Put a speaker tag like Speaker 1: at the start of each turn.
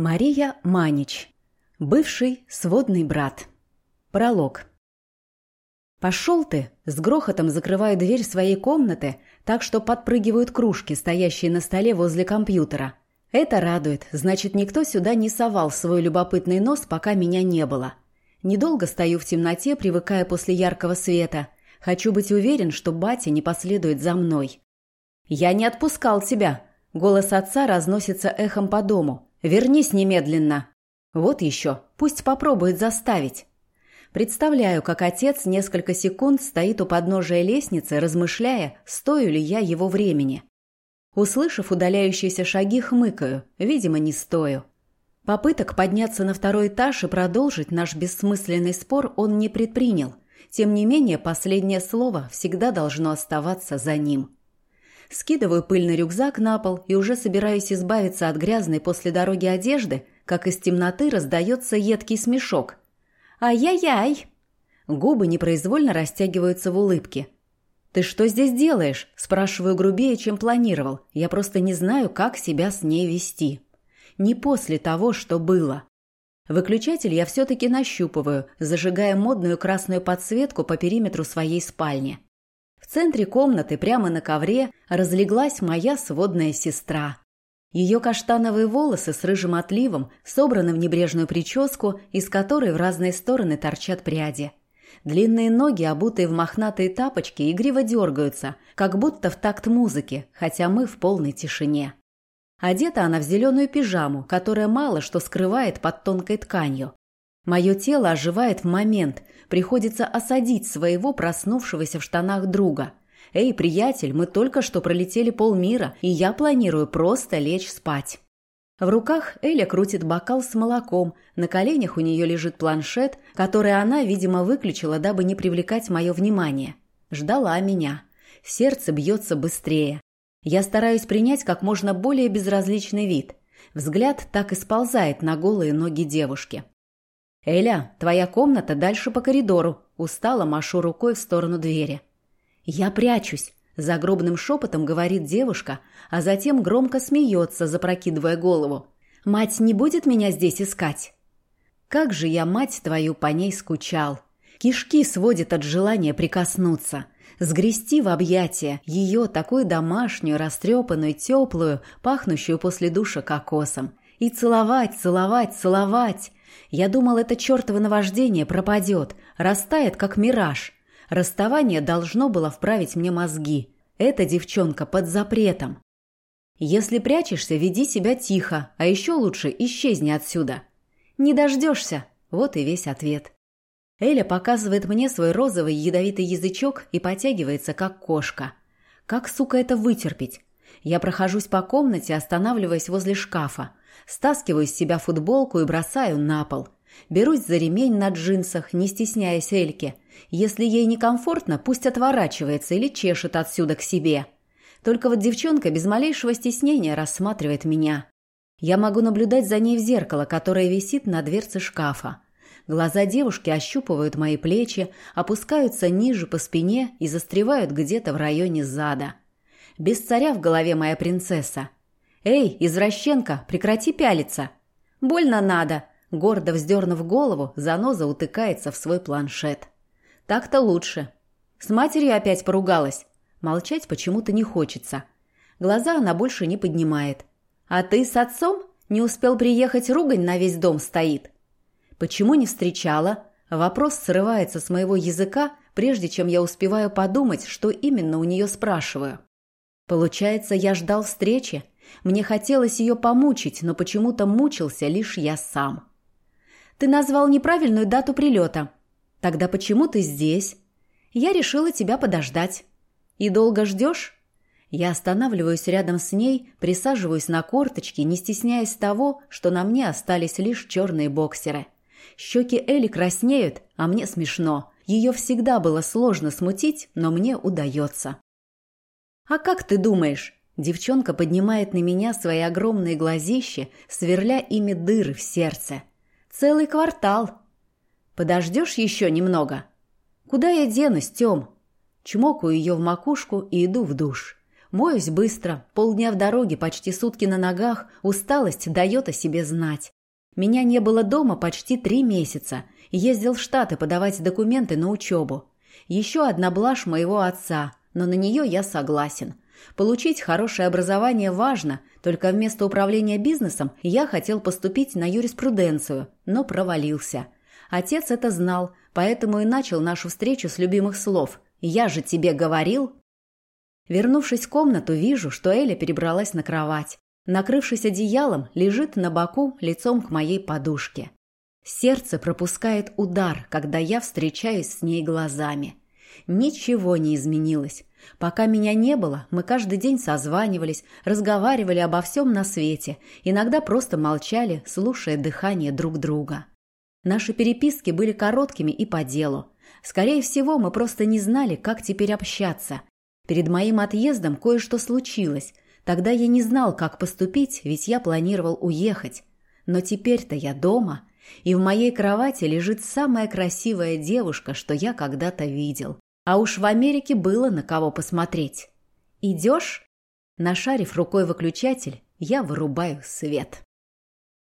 Speaker 1: Мария Манич. Бывший сводный брат. Пролог. «Пошел ты!» – с грохотом закрываю дверь своей комнаты, так что подпрыгивают кружки, стоящие на столе возле компьютера. Это радует, значит, никто сюда не совал свой любопытный нос, пока меня не было. Недолго стою в темноте, привыкая после яркого света. Хочу быть уверен, что батя не последует за мной. «Я не отпускал тебя!» – голос отца разносится эхом по дому – Вернись немедленно. Вот еще, пусть попробует заставить. Представляю, как отец несколько секунд стоит у подножия лестницы, размышляя, стою ли я его времени. Услышав удаляющиеся шаги, хмыкаю. Видимо, не стою. Попыток подняться на второй этаж и продолжить наш бессмысленный спор он не предпринял. Тем не менее, последнее слово всегда должно оставаться за ним. Скидываю пыльный рюкзак на пол и уже собираюсь избавиться от грязной после дороги одежды, как из темноты раздается едкий смешок. «Ай-яй-яй!» Губы непроизвольно растягиваются в улыбке. «Ты что здесь делаешь?» – спрашиваю грубее, чем планировал. Я просто не знаю, как себя с ней вести. Не после того, что было. Выключатель я все-таки нащупываю, зажигая модную красную подсветку по периметру своей спальни. В центре комнаты, прямо на ковре, разлеглась моя сводная сестра. Ее каштановые волосы с рыжим отливом собраны в небрежную прическу, из которой в разные стороны торчат пряди. Длинные ноги, обутые в мохнатые тапочки, игриво дергаются, как будто в такт музыки, хотя мы в полной тишине. Одета она в зеленую пижаму, которая мало что скрывает под тонкой тканью. Мое тело оживает в момент, приходится осадить своего проснувшегося в штанах друга. «Эй, приятель, мы только что пролетели полмира, и я планирую просто лечь спать». В руках Эля крутит бокал с молоком, на коленях у нее лежит планшет, который она, видимо, выключила, дабы не привлекать мое внимание. Ждала меня. Сердце бьется быстрее. Я стараюсь принять как можно более безразличный вид. Взгляд так и сползает на голые ноги девушки. «Эля, твоя комната дальше по коридору», – устало машу рукой в сторону двери. «Я прячусь», – загробным шепотом говорит девушка, а затем громко смеется, запрокидывая голову. «Мать не будет меня здесь искать?» «Как же я, мать твою, по ней скучал!» Кишки сводит от желания прикоснуться, сгрести в объятия ее, такую домашнюю, растрепанную, теплую, пахнущую после душа кокосом. И целовать, целовать, целовать, я думал, это чертово наваждение пропадет, растает, как мираж. Расставание должно было вправить мне мозги. Эта девчонка под запретом. Если прячешься, веди себя тихо, а еще лучше исчезни отсюда. Не дождешься. Вот и весь ответ. Эля показывает мне свой розовый ядовитый язычок и потягивается, как кошка. Как, сука, это вытерпеть? Я прохожусь по комнате, останавливаясь возле шкафа. Стаскиваю с себя футболку и бросаю на пол. Берусь за ремень на джинсах, не стесняясь Эльки. Если ей некомфортно, пусть отворачивается или чешет отсюда к себе. Только вот девчонка без малейшего стеснения рассматривает меня. Я могу наблюдать за ней в зеркало, которое висит на дверце шкафа. Глаза девушки ощупывают мои плечи, опускаются ниже по спине и застревают где-то в районе зада. Без царя в голове моя принцесса. «Эй, извращенка, прекрати пялиться!» «Больно надо!» Гордо вздернув голову, заноза утыкается в свой планшет. «Так-то лучше!» С матерью опять поругалась. Молчать почему-то не хочется. Глаза она больше не поднимает. «А ты с отцом? Не успел приехать, ругань на весь дом стоит!» «Почему не встречала?» Вопрос срывается с моего языка, прежде чем я успеваю подумать, что именно у нее спрашиваю. Получается, я ждал встречи? Мне хотелось ее помучить, но почему-то мучился лишь я сам. Ты назвал неправильную дату прилета. Тогда почему ты здесь? Я решила тебя подождать. И долго ждешь? Я останавливаюсь рядом с ней, присаживаюсь на корточки, не стесняясь того, что на мне остались лишь черные боксеры. Щеки Эли краснеют, а мне смешно. Ее всегда было сложно смутить, но мне удается. «А как ты думаешь?» Девчонка поднимает на меня свои огромные глазища, сверля ими дыры в сердце. «Целый квартал!» «Подождешь еще немного?» «Куда я денусь, Тем?» Чмокаю ее в макушку и иду в душ. Моюсь быстро, полдня в дороге, почти сутки на ногах, усталость дает о себе знать. Меня не было дома почти три месяца. Ездил в Штаты подавать документы на учебу. Еще одна блажь моего отца, но на нее я согласен. Получить хорошее образование важно, только вместо управления бизнесом я хотел поступить на юриспруденцию, но провалился. Отец это знал, поэтому и начал нашу встречу с любимых слов «Я же тебе говорил». Вернувшись в комнату, вижу, что Эля перебралась на кровать. Накрывшись одеялом, лежит на боку лицом к моей подушке. Сердце пропускает удар, когда я встречаюсь с ней глазами. Ничего не изменилось. Пока меня не было, мы каждый день созванивались, разговаривали обо всем на свете, иногда просто молчали, слушая дыхание друг друга. Наши переписки были короткими и по делу. Скорее всего, мы просто не знали, как теперь общаться. Перед моим отъездом кое-что случилось. Тогда я не знал, как поступить, ведь я планировал уехать. Но теперь-то я дома, и в моей кровати лежит самая красивая девушка, что я когда-то видел. А уж в Америке было на кого посмотреть. «Идешь?» Нашарив рукой выключатель, я вырубаю свет.